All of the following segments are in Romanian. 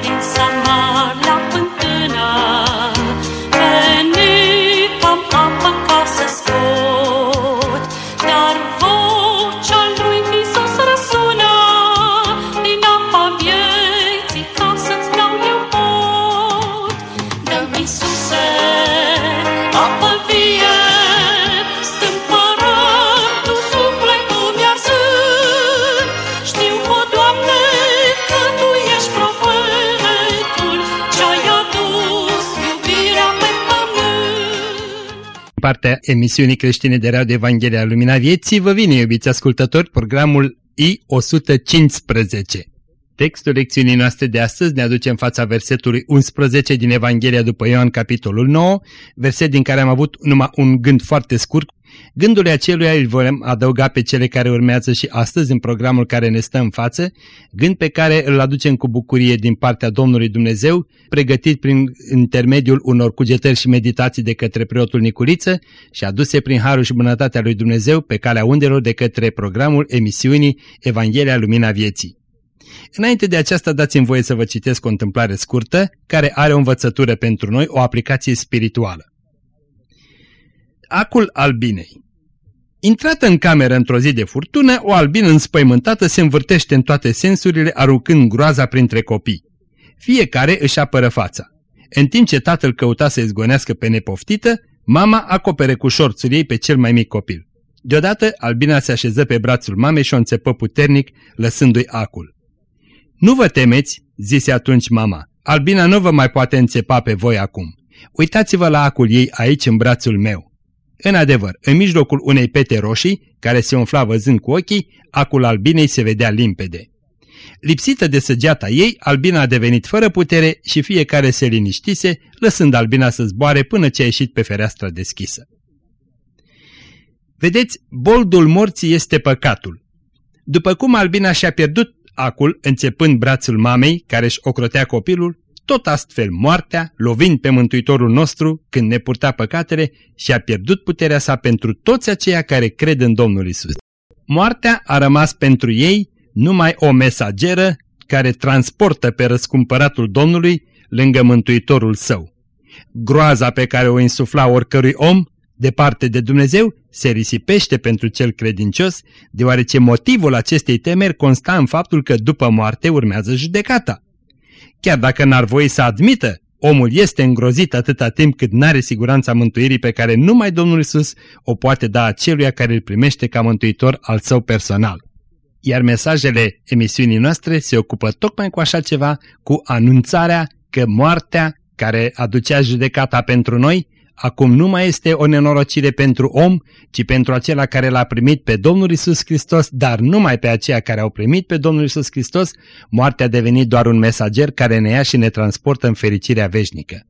din Samar partea emisiunii creștine de radio Evanghelia Lumina Vieții, vă vine, iubiți ascultători, programul I-115. Textul lecțiunii noastre de astăzi ne aduce în fața versetului 11 din Evanghelia după Ioan, capitolul 9, verset din care am avut numai un gând foarte scurt. Gândurile aceluia îl vom adăuga pe cele care urmează și astăzi în programul care ne stă în față, gând pe care îl aducem cu bucurie din partea Domnului Dumnezeu, pregătit prin intermediul unor cugetări și meditații de către preotul Nicuriță și aduse prin harul și bunătatea lui Dumnezeu pe calea undelor de către programul emisiunii Evanghelia Lumina Vieții. Înainte de aceasta dați-mi voie să vă citesc o întâmplare scurtă care are o învățătură pentru noi, o aplicație spirituală. Acul albinei Intrată în cameră într-o zi de furtună, o albină înspăimântată se învârtește în toate sensurile, aruncând groaza printre copii. Fiecare își apără fața. În timp ce tatăl căuta să izgonească pe nepoftită, mama acopere cu șorțul ei pe cel mai mic copil. Deodată, albina se așeză pe brațul mamei și o înțepă puternic, lăsându-i acul. Nu vă temeți, zise atunci mama, albina nu vă mai poate înțepa pe voi acum. Uitați-vă la acul ei aici în brațul meu. În adevăr, în mijlocul unei pete roșii, care se umfla văzând cu ochii, acul albinei se vedea limpede. Lipsită de săgeata ei, albina a devenit fără putere și fiecare se liniștise, lăsând albina să zboare până ce a ieșit pe fereastra deschisă. Vedeți, boldul morții este păcatul. După cum albina și-a pierdut acul înțepând brațul mamei, care își ocrotea copilul, tot astfel moartea, lovind pe Mântuitorul nostru când ne purta păcatele și a pierdut puterea sa pentru toți aceia care cred în Domnul Isus. Moartea a rămas pentru ei numai o mesageră care transportă pe răscumpăratul Domnului lângă Mântuitorul său. Groaza pe care o insufla oricărui om, departe de Dumnezeu, se risipește pentru cel credincios, deoarece motivul acestei temeri consta în faptul că după moarte urmează judecata. Chiar dacă n-ar voi să admită, omul este îngrozit atâta timp cât n-are siguranța mântuirii pe care numai Domnul Isus o poate da aceluia care îl primește ca mântuitor al său personal. Iar mesajele emisiunii noastre se ocupă tocmai cu așa ceva, cu anunțarea că moartea care aducea judecata pentru noi, acum nu mai este o nenorocire pentru om, ci pentru acela care l-a primit pe Domnul Isus Hristos, dar numai pe aceia care au primit pe Domnul Isus Hristos, moartea a devenit doar un mesager care ne ia și ne transportă în fericirea veșnică.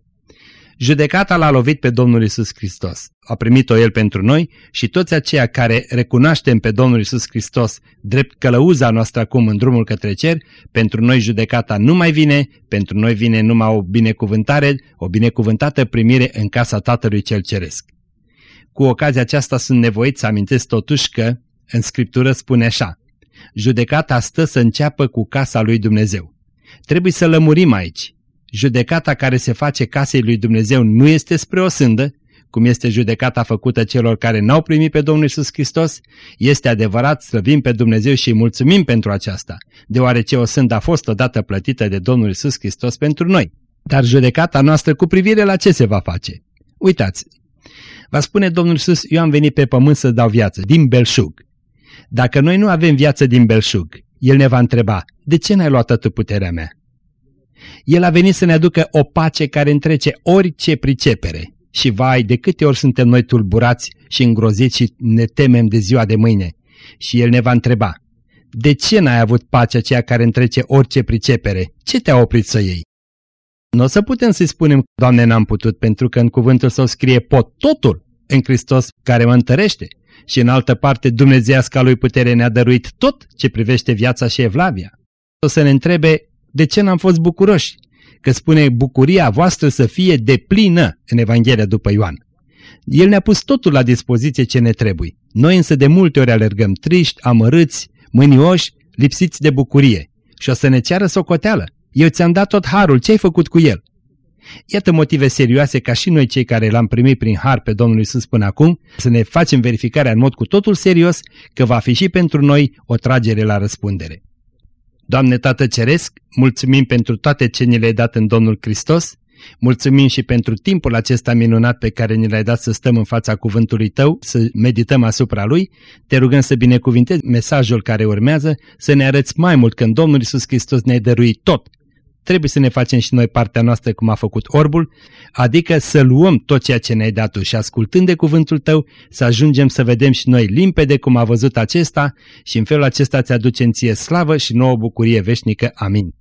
Judecata l-a lovit pe Domnul Isus Hristos. A primit-o El pentru noi și toți aceia care recunoaștem pe Domnul Isus Hristos drept călăuza noastră acum în drumul către cer, pentru noi judecata nu mai vine, pentru noi vine numai o binecuvântare, o binecuvântată primire în casa Tatălui Cel Ceresc. Cu ocazia aceasta sunt nevoit să amintesc totuși că, în Scriptură spune așa, judecata stă să înceapă cu casa lui Dumnezeu. Trebuie să lămurim aici judecata care se face casei lui Dumnezeu nu este spre o sândă, cum este judecata făcută celor care n-au primit pe Domnul Isus Hristos, este adevărat, slăvim pe Dumnezeu și îi mulțumim pentru aceasta, deoarece o sândă a fost odată plătită de Domnul Isus Hristos pentru noi. Dar judecata noastră cu privire la ce se va face? Uitați, va spune Domnul Isus, eu am venit pe pământ să dau viață, din belșug. Dacă noi nu avem viață din belșug, El ne va întreba, de ce n-ai luat atât puterea mea? El a venit să ne aducă o pace care întrece orice pricepere. Și vai, de câte ori suntem noi tulburați și îngroziți și ne temem de ziua de mâine. Și El ne va întreba, de ce n-ai avut pacea aceea care întrece orice pricepere? Ce te-a oprit să iei? Nu o să putem să-i spunem, Doamne, n-am putut, pentru că în cuvântul său scrie pot totul în Hristos care mă întărește. Și în altă parte, Dumnezeiasca lui putere ne-a dăruit tot ce privește viața și evlavia. O să ne întrebe, de ce n-am fost bucuroși? Că spune bucuria voastră să fie deplină în Evanghelia după Ioan. El ne-a pus totul la dispoziție ce ne trebuie. Noi însă de multe ori alergăm triști, amărâți, mânioși, lipsiți de bucurie. Și o să ne ceară socoteală. Eu ți-am dat tot harul, ce ai făcut cu el? Iată motive serioase ca și noi cei care l-am primit prin har pe Domnul Isus până acum să ne facem verificarea în mod cu totul serios că va fi și pentru noi o tragere la răspundere. Doamne Tată Ceresc, mulțumim pentru toate ce ni le-ai dat în Domnul Hristos, mulțumim și pentru timpul acesta minunat pe care ni l-ai dat să stăm în fața cuvântului Tău, să medităm asupra Lui, te rugăm să binecuvintezi mesajul care urmează, să ne arăți mai mult că în Domnul Isus Hristos ne-ai dăruit tot, trebuie să ne facem și noi partea noastră cum a făcut orbul, adică să luăm tot ceea ce ne-ai dat tu și ascultând de cuvântul tău, să ajungem să vedem și noi limpede cum a văzut acesta și în felul acesta ți aduce în ție slavă și nouă bucurie veșnică. Amin.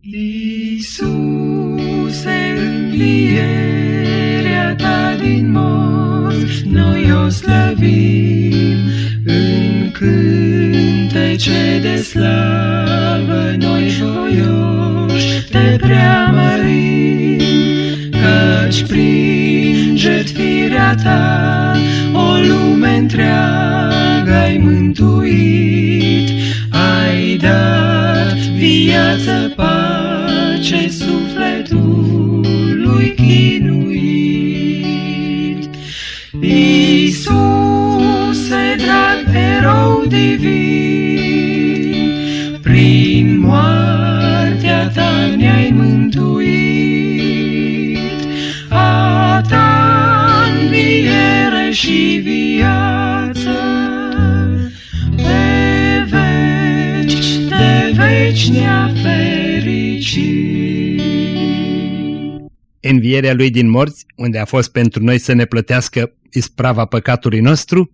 Iisuse, învierea ta din morți, noi o slăvim. În cântece de slavă, noi voioși te preamărim, căci prin jertfirea ta o lume întreagă ai mântuit, ai dat viață, pace sufletului chinuit. Iisuse, Învierea lui din morți, unde a fost pentru noi să ne plătească isprava păcatului nostru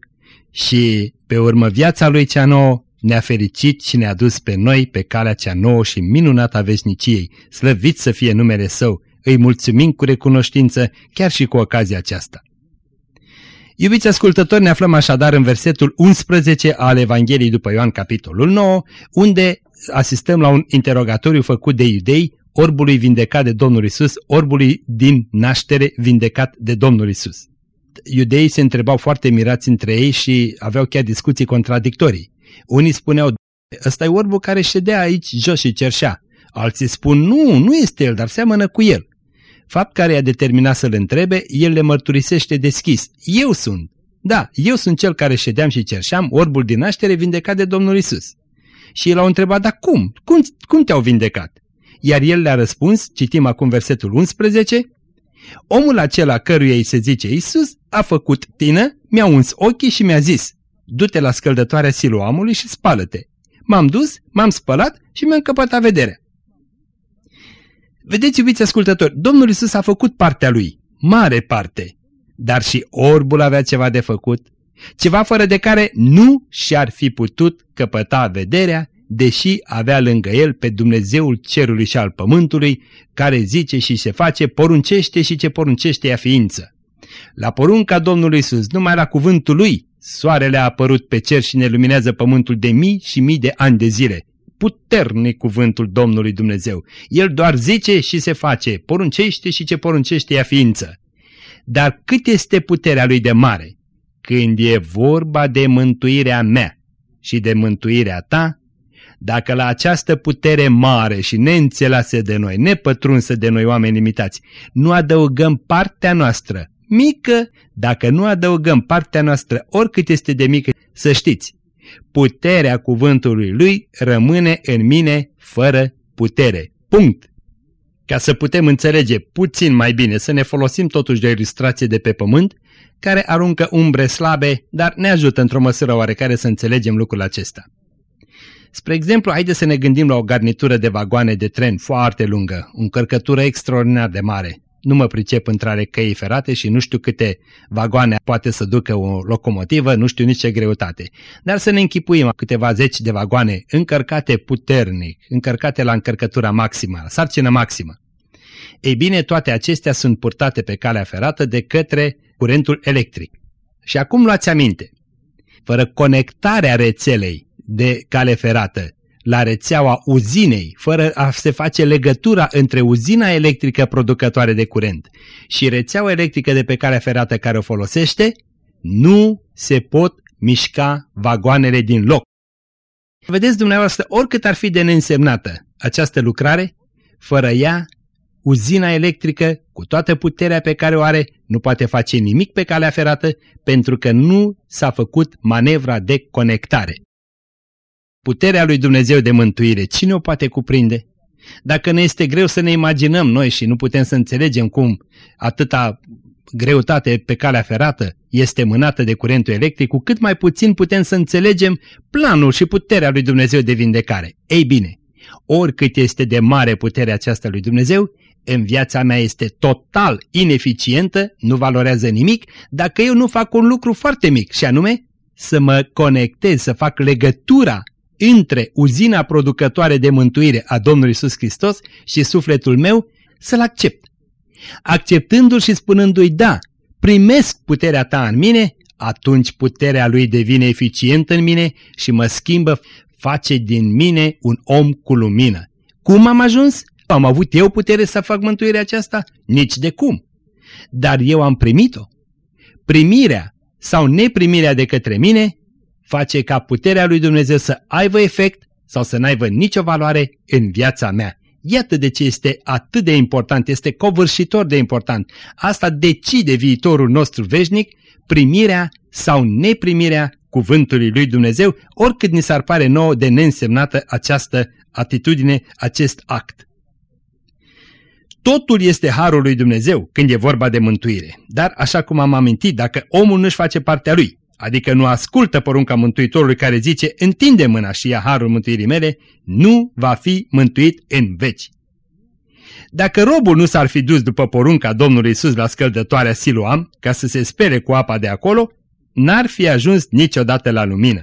și pe urmă viața lui cea nouă ne-a fericit și ne-a dus pe noi pe calea cea nouă și minunată a veșniciei. Slăvit să fie numele Său! Îi mulțumim cu recunoștință chiar și cu ocazia aceasta. Iubiți ascultători, ne aflăm așadar în versetul 11 al Evangheliei după Ioan, capitolul 9, unde asistăm la un interogatoriu făcut de iudei, orbului vindecat de Domnul Isus, orbului din naștere vindecat de Domnul Isus. Iudeii se întrebau foarte mirați între ei și aveau chiar discuții contradictorii. Unii spuneau, ăsta e orbul care ședea aici jos și cerșea. Alții spun, nu, nu este el, dar seamănă cu el. Fapt care i-a determinat să-l întrebe, el le mărturisește deschis. Eu sunt. Da, eu sunt cel care ședeam și cerșeam orbul din naștere vindecat de Domnul Isus. Și el au întrebat, dar cum? Cum, cum te-au vindecat? Iar el le-a răspuns, citim acum versetul 11, Omul acela căruia îi se zice Isus a făcut tină, mi-a uns ochii și mi-a zis, du-te la scăldătoarea siloamului și spală-te. M-am dus, m-am spălat și mi-am căpătat vederea. Vedeți, iubiți ascultători, Domnul Isus a făcut partea lui, mare parte, dar și orbul avea ceva de făcut, ceva fără de care nu și-ar fi putut căpăta vederea, deși avea lângă el pe Dumnezeul cerului și al pământului, care zice și se face, poruncește și ce poruncește ea ființă. La porunca Domnului Isus, numai la cuvântul lui, soarele a apărut pe cer și ne luminează pământul de mii și mii de ani de zile. Puternic cuvântul Domnului Dumnezeu. El doar zice și se face, poruncește și ce poruncește ea ființă. Dar cât este puterea lui de mare? Când e vorba de mântuirea mea și de mântuirea ta, dacă la această putere mare și neînțeleasă de noi, nepătrunsă de noi oameni limitați, nu adăugăm partea noastră, mică, dacă nu adăugăm partea noastră, oricât este de mică, să știți, puterea cuvântului lui rămâne în mine fără putere. Punct! Ca să putem înțelege puțin mai bine, să ne folosim totuși de o ilustrație de pe pământ, care aruncă umbre slabe, dar ne ajută într-o măsură oarecare să înțelegem lucrul acesta. Spre exemplu, haide să ne gândim la o garnitură de vagoane de tren foarte lungă, o încărcătură extraordinar de mare. Nu mă pricep între căi ferate și nu știu câte vagoane poate să ducă o locomotivă, nu știu nici ce greutate. Dar să ne închipuim câteva zeci de vagoane încărcate puternic, încărcate la încărcătura maximă, la sarcină maximă. Ei bine, toate acestea sunt purtate pe calea ferată de către curentul electric. Și acum luați aminte, fără conectarea rețelei de cale ferată la rețeaua uzinei, fără a se face legătura între uzina electrică producătoare de curent și rețeaua electrică de pe calea ferată care o folosește, nu se pot mișca vagoanele din loc. Vedeți dumneavoastră, oricât ar fi de neînsemnată această lucrare, fără ea, uzina electrică, cu toată puterea pe care o are, nu poate face nimic pe calea ferată pentru că nu s-a făcut manevra de conectare. Puterea lui Dumnezeu de mântuire, cine o poate cuprinde? Dacă ne este greu să ne imaginăm noi și nu putem să înțelegem cum atâta greutate pe calea ferată este mânată de curentul electric, cu cât mai puțin putem să înțelegem planul și puterea lui Dumnezeu de vindecare. Ei bine, oricât este de mare puterea aceasta lui Dumnezeu, în viața mea este total ineficientă, nu valorează nimic, dacă eu nu fac un lucru foarte mic, și anume să mă conectez, să fac legătura între uzina producătoare de mântuire a Domnului Isus Hristos și sufletul meu, să-L accept. Acceptându-L și spunându-i da, primesc puterea ta în mine, atunci puterea Lui devine eficientă în mine și mă schimbă, face din mine un om cu lumină. Cum am ajuns? Am avut eu putere să fac mântuirea aceasta? Nici de cum. Dar eu am primit-o. Primirea sau neprimirea de către mine face ca puterea lui Dumnezeu să aibă efect sau să n-aibă nicio valoare în viața mea. Iată de ce este atât de important, este covârșitor de important. Asta decide viitorul nostru veșnic, primirea sau neprimirea cuvântului lui Dumnezeu, oricât ni s-ar pare nouă de neînsemnată această atitudine, acest act. Totul este harul lui Dumnezeu când e vorba de mântuire, dar așa cum am amintit, dacă omul nu-și face partea lui, adică nu ascultă porunca Mântuitorului care zice, întinde mâna și ia harul mântuirii mele, nu va fi mântuit în veci. Dacă robul nu s-ar fi dus după porunca Domnului Isus la scăldătoarea Siloam, ca să se spere cu apa de acolo, n-ar fi ajuns niciodată la lumină.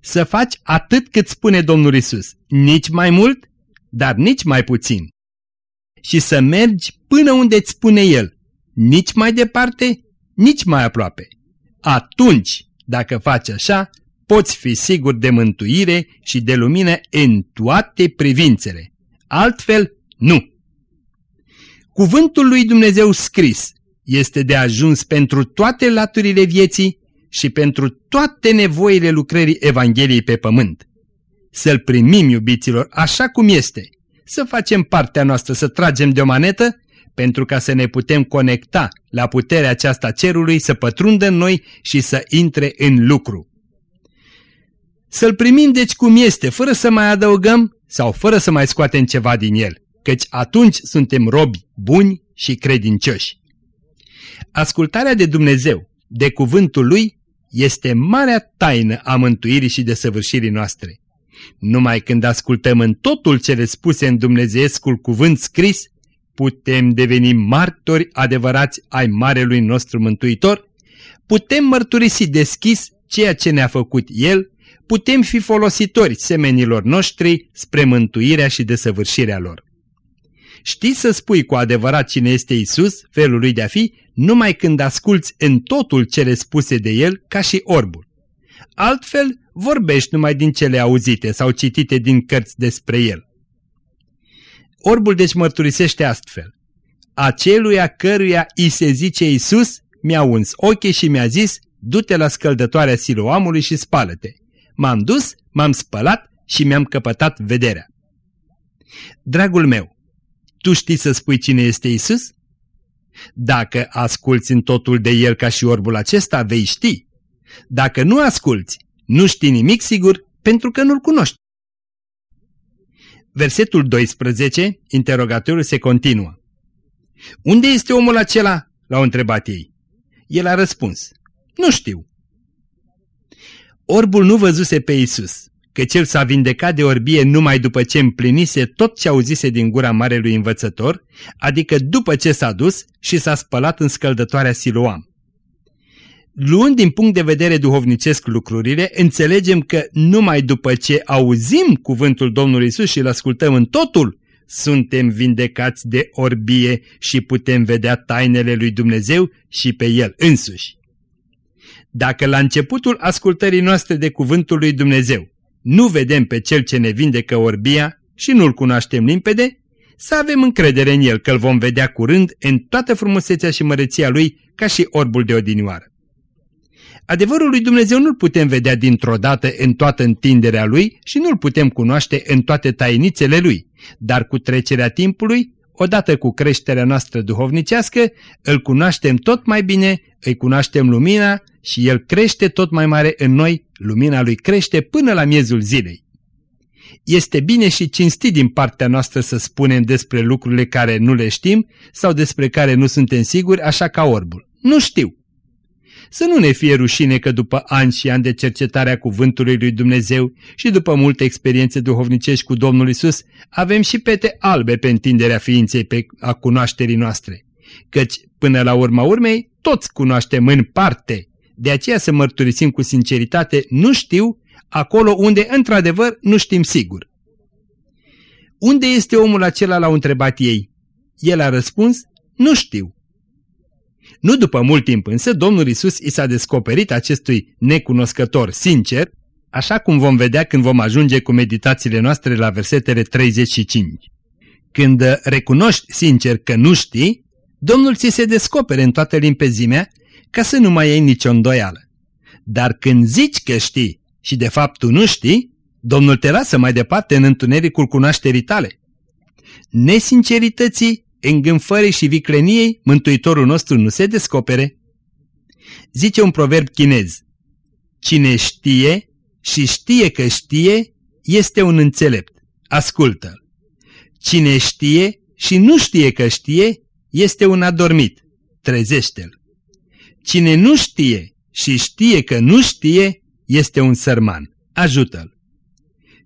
Să faci atât cât spune Domnul Isus, nici mai mult, dar nici mai puțin. Și să mergi până unde îți spune El, nici mai departe, nici mai aproape. Atunci, dacă faci așa, poți fi sigur de mântuire și de lumină în toate privințele. Altfel, nu. Cuvântul lui Dumnezeu scris este de ajuns pentru toate laturile vieții și pentru toate nevoile lucrării Evangheliei pe pământ. Să-L primim, iubiților, așa cum este, să facem partea noastră, să tragem de o manetă pentru ca să ne putem conecta la puterea aceasta cerului, să pătrundă în noi și să intre în lucru. Să-L primim deci cum este, fără să mai adăugăm sau fără să mai scoatem ceva din el, căci atunci suntem robi buni și credincioși. Ascultarea de Dumnezeu, de cuvântul Lui, este marea taină a mântuirii și desăvârșirii noastre. Numai când ascultăm în totul cele spuse în Dumnezeescul cuvânt scris, putem deveni martori adevărați ai Marelui nostru Mântuitor, putem mărturisi deschis ceea ce ne-a făcut El, putem fi folositori semenilor noștri spre mântuirea și desăvârșirea lor. Știi să spui cu adevărat cine este Isus, felul lui de a fi, numai când asculți în totul cele spuse de El ca și orbul. Altfel, vorbești numai din cele auzite sau citite din cărți despre El. Orbul deci mărturisește astfel. Aceluia căruia îi se zice Iisus mi-a uns ochii și mi-a zis, du-te la scăldătoarea siloamului și spală-te. M-am dus, m-am spălat și mi-am căpătat vederea. Dragul meu, tu știi să spui cine este Isus? Dacă asculți în totul de El ca și orbul acesta, vei ști. Dacă nu asculți, nu știi nimic sigur pentru că nu-L cunoști. Versetul 12, interogatorul se continuă. Unde este omul acela? L-au întrebat ei. El a răspuns. Nu știu. Orbul nu văzuse pe Isus, că cel s-a vindecat de orbie numai după ce împlinise tot ce auzise din gura marelui învățător, adică după ce s-a dus și s-a spălat în scăldătoarea Siloam. Luând din punct de vedere duhovnicesc lucrurile, înțelegem că numai după ce auzim cuvântul Domnului Isus și îl ascultăm în totul, suntem vindecați de orbie și putem vedea tainele lui Dumnezeu și pe El însuși. Dacă la începutul ascultării noastre de cuvântul lui Dumnezeu nu vedem pe Cel ce ne vindecă orbia și nu-L cunoaștem limpede, să avem încredere în El că îl vom vedea curând în toată frumusețea și măreția Lui ca și orbul de odinioară. Adevărul lui Dumnezeu nu-l putem vedea dintr-o dată în toată întinderea lui și nu-l putem cunoaște în toate tainițele lui, dar cu trecerea timpului, odată cu creșterea noastră duhovnicească, îl cunoaștem tot mai bine, îi cunoaștem lumina și el crește tot mai mare în noi, lumina lui crește până la miezul zilei. Este bine și cinstit din partea noastră să spunem despre lucrurile care nu le știm sau despre care nu suntem siguri, așa ca orbul. Nu știu. Să nu ne fie rușine că după ani și ani de cercetare a cuvântului lui Dumnezeu și după multe experiențe duhovnicești cu Domnul Isus, avem și pete albe pe întinderea ființei pe a cunoașterii noastre. Căci, până la urma urmei, toți cunoaștem în parte. De aceea să mărturisim cu sinceritate, nu știu, acolo unde, într-adevăr, nu știm sigur. Unde este omul acela l-au întrebat ei? El a răspuns, nu știu. Nu după mult timp însă, Domnul Isus i s-a descoperit acestui necunoscător sincer, așa cum vom vedea când vom ajunge cu meditațiile noastre la versetele 35. Când recunoști sincer că nu știi, Domnul ți se descopere în toată limpezimea ca să nu mai ai nicio îndoială. Dar când zici că știi și de fapt tu nu știi, Domnul te lasă mai departe în întunericul cunoașterii tale. Nesincerității îngânfării și vicleniei, Mântuitorul nostru nu se descopere. Zice un proverb chinez, Cine știe și știe că știe, este un înțelept. Ascultă-l. Cine știe și nu știe că știe, este un adormit. Trezește-l. Cine nu știe și știe că nu știe, este un sărman. Ajută-l.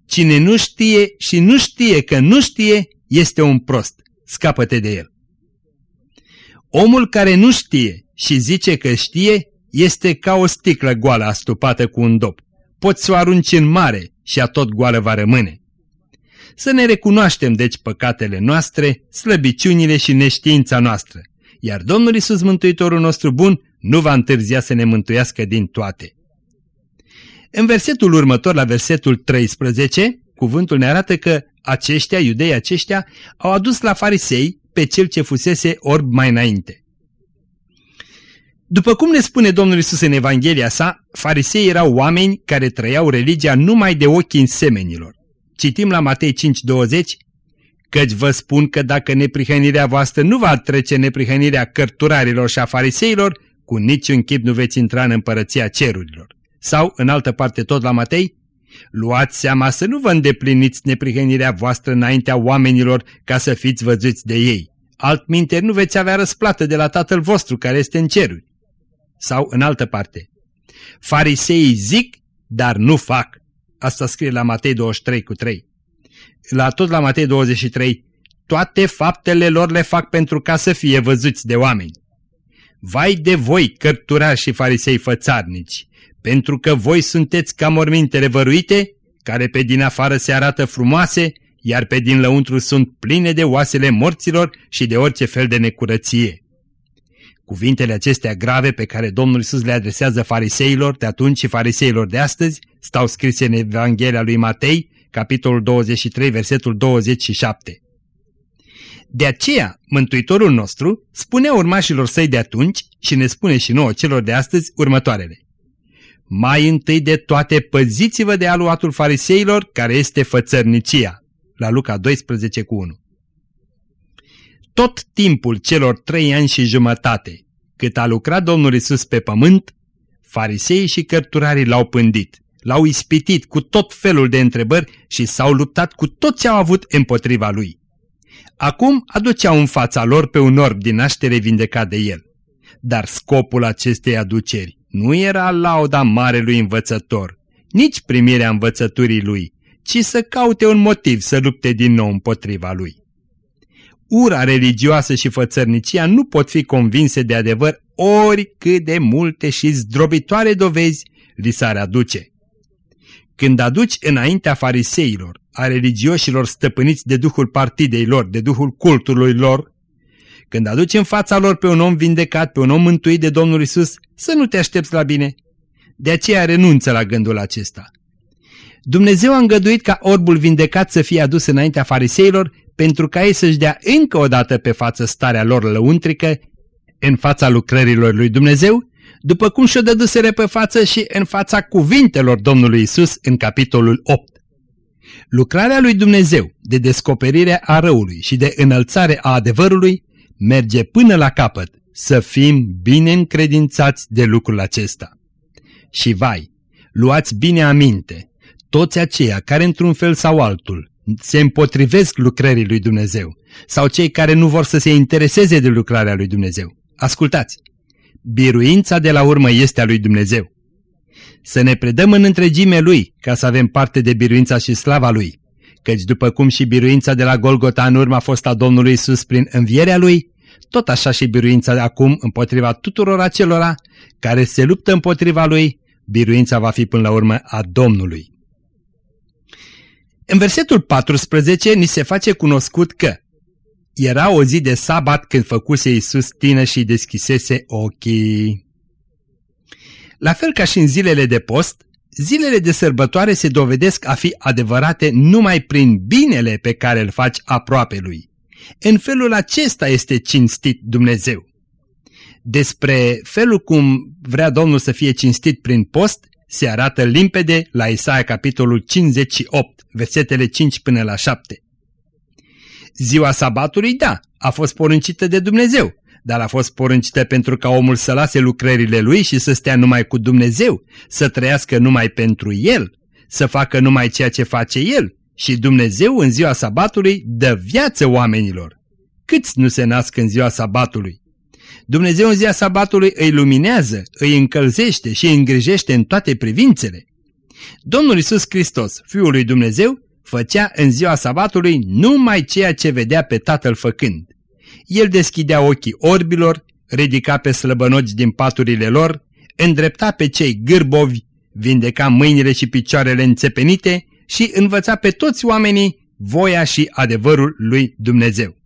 Cine nu știe și nu știe că nu știe, este un prost scapă-te de el. Omul care nu știe și zice că știe este ca o sticlă goală astupată cu un dop. Poți să o arunci în mare și a tot goală va rămâne. Să ne recunoaștem deci păcatele noastre, slăbiciunile și neștiința noastră, iar Domnul Isus Mântuitorul nostru bun nu va întârzia să ne mântuiască din toate. În versetul următor, la versetul 13, cuvântul ne arată că aceștia, iudei aceștia, au adus la farisei pe cel ce fusese orb mai înainte. După cum ne spune Domnul Isus în Evanghelia sa, farisei erau oameni care trăiau religia numai de ochii însemenilor. Citim la Matei 5:20, căci vă spun că dacă neprihănirea voastră nu va trece neprihănirea cărturarilor și a fariseilor, cu niciun chip nu veți intra în împărăția cerurilor. Sau, în altă parte tot la Matei, Luați seama să nu vă îndepliniți neprihănirea voastră înaintea oamenilor ca să fiți văzuți de ei. Altminte nu veți avea răsplată de la Tatăl vostru care este în ceruri. Sau în altă parte. Fariseii zic, dar nu fac. Asta scrie la Matei 23 cu 3. La tot la Matei 23. Toate faptele lor le fac pentru ca să fie văzuți de oameni. Vai de voi, cărturari și farisei fățarnici! Pentru că voi sunteți ca mormintele văruite, care pe din afară se arată frumoase, iar pe din lăuntru sunt pline de oasele morților și de orice fel de necurăție. Cuvintele acestea grave pe care Domnul Isus le adresează fariseilor de atunci și fariseilor de astăzi stau scrise în Evanghelia lui Matei, capitolul 23, versetul 27. De aceea, Mântuitorul nostru spunea urmașilor săi de atunci și ne spune și nouă celor de astăzi următoarele. Mai întâi de toate păziți-vă de aluatul fariseilor, care este fățărnicia. La Luca 12 cu 1. Tot timpul celor trei ani și jumătate, cât a lucrat Domnul Isus pe pământ, fariseii și cărturarii l-au pândit, l-au ispitit cu tot felul de întrebări și s-au luptat cu tot ce au avut împotriva lui. Acum aduceau în fața lor pe un orb din naștere vindecat de el. Dar scopul acestei aduceri nu era lauda marelui învățător, nici primirea învățăturii lui, ci să caute un motiv să lupte din nou împotriva lui. Ura religioasă și fățărnicia nu pot fi convinse de adevăr oricât de multe și zdrobitoare dovezi li s-ar aduce. Când aduci înaintea fariseilor, a religioșilor stăpâniți de duhul partidei lor, de duhul cultului lor, când aduci în fața lor pe un om vindecat, pe un om mântuit de Domnul Isus, să nu te aștepți la bine. De aceea renunță la gândul acesta. Dumnezeu a îngăduit ca orbul vindecat să fie adus înaintea fariseilor pentru ca ei să-și dea încă o dată pe față starea lor lăuntrică în fața lucrărilor lui Dumnezeu, după cum și-o dădusere pe față și în fața cuvintelor Domnului Isus în capitolul 8. Lucrarea lui Dumnezeu de descoperire a răului și de înălțare a adevărului merge până la capăt, să fim bine încredințați de lucrul acesta. Și vai, luați bine aminte, toți aceia care într-un fel sau altul se împotrivesc lucrării lui Dumnezeu sau cei care nu vor să se intereseze de lucrarea lui Dumnezeu. Ascultați! Biruința de la urmă este a lui Dumnezeu. Să ne predăm în întregime Lui, ca să avem parte de biruința și slava Lui. Căci după cum și biruința de la Golgota în urmă a fost a Domnului Isus prin învierea Lui, tot așa și biruința de acum împotriva tuturor acelora care se luptă împotriva Lui, biruința va fi până la urmă a Domnului. În versetul 14 ni se face cunoscut că era o zi de sabat când făcuse Iisus tină și deschisese ochii. La fel ca și în zilele de post, zilele de sărbătoare se dovedesc a fi adevărate numai prin binele pe care îl faci aproape lui. În felul acesta este cinstit Dumnezeu. Despre felul cum vrea Domnul să fie cinstit prin post, se arată limpede la Isaia capitolul 58, versetele 5 până la 7. Ziua sabatului, da, a fost poruncită de Dumnezeu, dar a fost poruncită pentru ca omul să lase lucrările lui și să stea numai cu Dumnezeu, să trăiască numai pentru El, să facă numai ceea ce face El și Dumnezeu în ziua sabatului dă viață oamenilor. Câți nu se nasc în ziua sabatului? Dumnezeu în ziua sabatului îi luminează, îi încălzește și îi îngrijește în toate privințele. Domnul Isus Hristos, Fiul lui Dumnezeu, făcea în ziua sabatului numai ceea ce vedea pe Tatăl făcând. El deschidea ochii orbilor, ridica pe slăbănoci din paturile lor, îndrepta pe cei gârbovi, vindeca mâinile și picioarele înțepenite și învăța pe toți oamenii voia și adevărul lui Dumnezeu.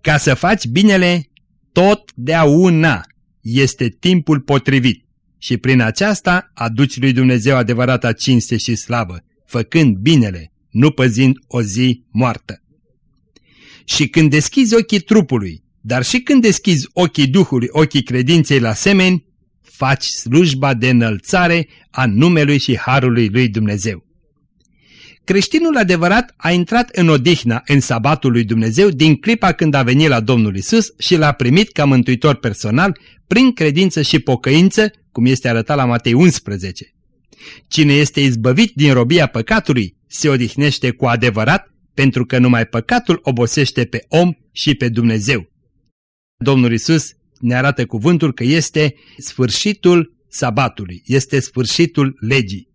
Ca să faci binele, totdeauna este timpul potrivit și prin aceasta aduci lui Dumnezeu adevărata cinste și slavă, făcând binele, nu păzind o zi moartă. Și când deschizi ochii trupului, dar și când deschizi ochii Duhului, ochii credinței la semeni, faci slujba de înălțare a numelui și harului lui Dumnezeu. Creștinul adevărat a intrat în odihna în sabatul lui Dumnezeu din clipa când a venit la Domnul Isus și l-a primit ca mântuitor personal prin credință și pocăință, cum este arătat la Matei 11. Cine este izbăvit din robia păcatului se odihnește cu adevărat pentru că numai păcatul obosește pe om și pe Dumnezeu. Domnul Isus ne arată cuvântul că este sfârșitul sabatului, este sfârșitul legii.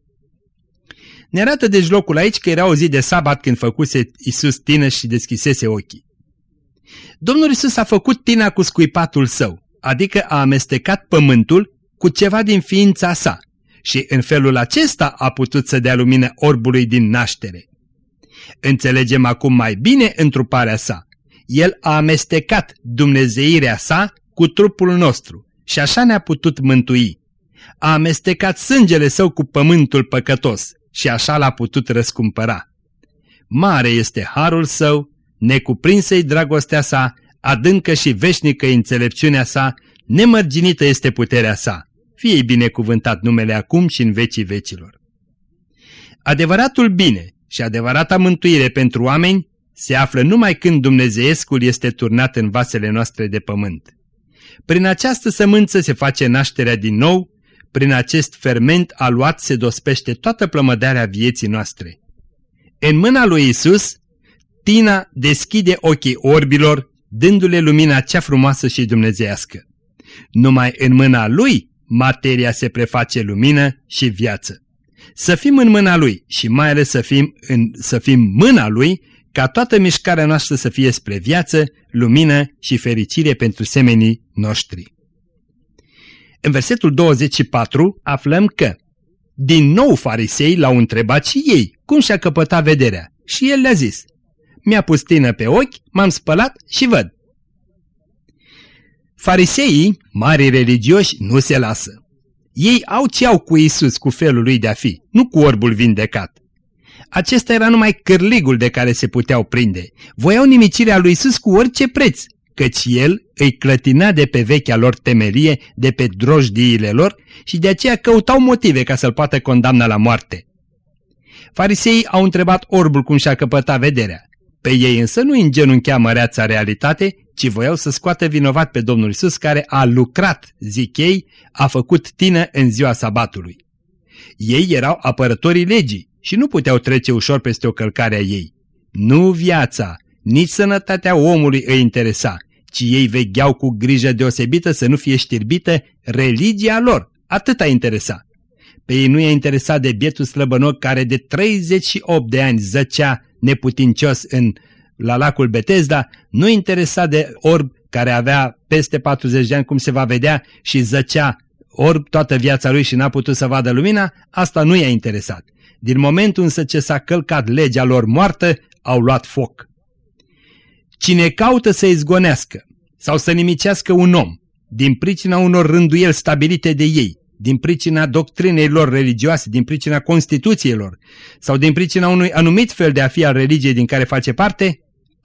Ne arată deci locul aici că era o zi de sabat când făcuse Isus tină și deschisese ochii. Domnul Isus a făcut tina cu scuipatul său, adică a amestecat pământul cu ceva din ființa sa și în felul acesta a putut să dea lumină orbului din naștere. Înțelegem acum mai bine întruparea sa. El a amestecat dumnezeirea sa cu trupul nostru și așa ne-a putut mântui. A amestecat sângele său cu pământul păcătos și așa l-a putut răscumpăra. Mare este harul său, necuprinsă-i dragostea sa, adâncă și veșnică înțelepciunea sa, nemărginită este puterea sa. Fie binecuvântat numele acum și în vecii vecilor. Adevăratul bine și adevărata mântuire pentru oameni se află numai când Dumnezeescul este turnat în vasele noastre de pământ. Prin această sămânță se face nașterea din nou, prin acest ferment aluat se dospește toată plămădarea vieții noastre. În mâna lui Isus, Tina deschide ochii orbilor, dându-le lumina cea frumoasă și dumnezeiască. Numai în mâna lui materia se preface lumină și viață. Să fim în mâna Lui și mai ales să fim, în, să fim mâna Lui, ca toată mișcarea noastră să fie spre viață, lumină și fericire pentru semenii noștri. În versetul 24 aflăm că din nou farisei l-au întrebat și ei cum și-a căpătat vederea și el le-a zis Mi-a pus tină pe ochi, m-am spălat și văd. Fariseii, mari religioși, nu se lasă. Ei au ce au cu Isus, cu felul lui de a fi, nu cu orbul vindecat. Acesta era numai cârligul de care se puteau prinde. Voiau nimicirea lui Isus cu orice preț, căci el îi clătina de pe vechea lor temelie, de pe drojdiile lor și de aceea căutau motive ca să-l poată condamna la moarte. Fariseii au întrebat orbul cum și-a căpătat vederea. Pe ei însă nu îngenunchea măreața realitate, ci voiau să scoată vinovat pe Domnul Isus care a lucrat, zic ei, a făcut tină în ziua sabatului. Ei erau apărătorii legii și nu puteau trece ușor peste o călcare a ei. Nu viața, nici sănătatea omului îi interesa, ci ei vegheau cu grijă deosebită să nu fie știrbită religia lor, atâta interesa. Pe ei nu i-a interesat de bietul slăbănoc care de 38 de ani zăcea neputincios în, la lacul Betesda, nu interesa de orb care avea peste 40 de ani, cum se va vedea, și zăcea orb toată viața lui și n-a putut să vadă lumina, asta nu i-a interesat. Din momentul însă ce s-a călcat legea lor moartă, au luat foc. Cine caută să izgonească sau să nimicească un om din pricina unor rânduieli stabilite de ei, din pricina doctrinei lor religioase, din pricina Constituțiilor sau din pricina unui anumit fel de a fi al religiei din care face parte,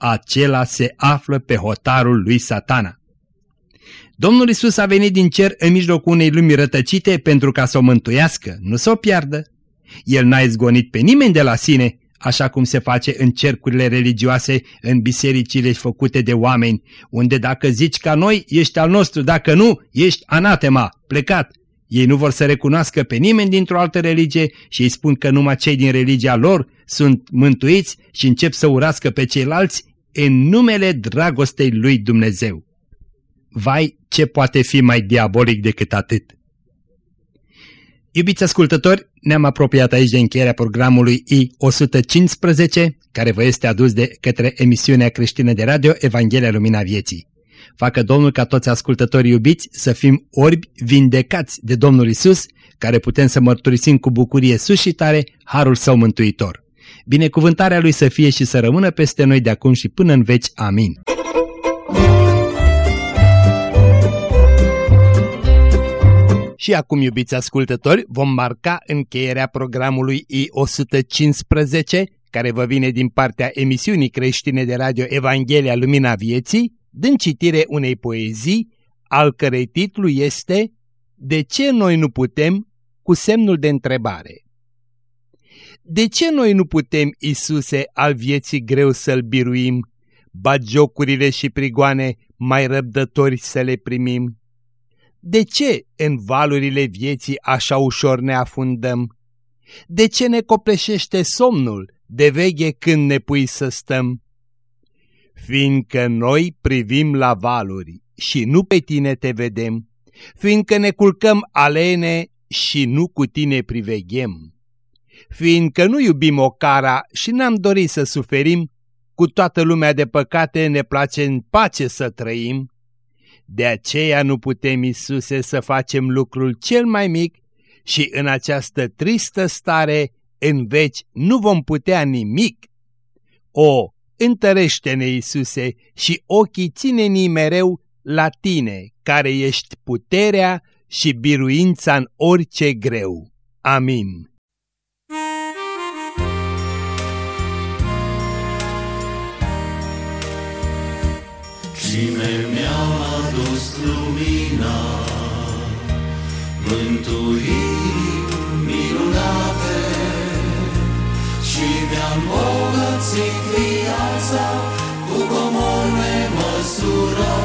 acela se află pe hotarul lui satana. Domnul Isus a venit din cer în mijlocul unei lumi rătăcite pentru ca să o mântuiască, nu să o piardă. El n-a izgonit pe nimeni de la sine, așa cum se face în cercurile religioase, în bisericile făcute de oameni, unde dacă zici ca noi, ești al nostru, dacă nu, ești anatema, plecat. Ei nu vor să recunoască pe nimeni dintr-o altă religie și îi spun că numai cei din religia lor sunt mântuiți și încep să urască pe ceilalți în numele dragostei lui Dumnezeu. Vai, ce poate fi mai diabolic decât atât? Iubiți ascultători, ne-am apropiat aici de încheierea programului I-115, care vă este adus de către emisiunea creștină de radio Evanghelia Lumina Vieții. Facă Domnul ca toți ascultătorii iubiți să fim orbi vindecați de Domnul Isus, care putem să mărturisim cu bucurie sus și tare harul său mântuitor. Binecuvântarea Lui să fie și să rămână peste noi de acum și până în veci. Amin. Și acum, iubiți ascultători, vom marca încheierea programului I-115, care vă vine din partea emisiunii creștine de radio Evanghelia Lumina Vieții, dând citire unei poezii, al cărei titlu este De ce noi nu putem? cu semnul de întrebare. De ce noi nu putem, Isuse, al vieții greu să-l biruim, bagiocurile și prigoane mai răbdători să le primim? De ce în valurile vieții așa ușor ne afundăm? De ce ne copleșește somnul de veghe când ne pui să stăm? Fiindcă noi privim la valuri și nu pe tine te vedem, fiindcă ne culcăm alene și nu cu tine priveghem, fiindcă nu iubim o cara și n-am dorit să suferim, cu toată lumea de păcate ne place în pace să trăim, de aceea nu putem, Iisuse, să facem lucrul cel mai mic și în această tristă stare, în veci, nu vom putea nimic. O, întărește-ne, Iisuse, și ochii ține-ni mereu la Tine, care ești puterea și biruința în orice greu. Amin. mulțime mi-a adus lumina, mântuiri minunate și mi-a îmbogățit viața cu comor nemăsurat.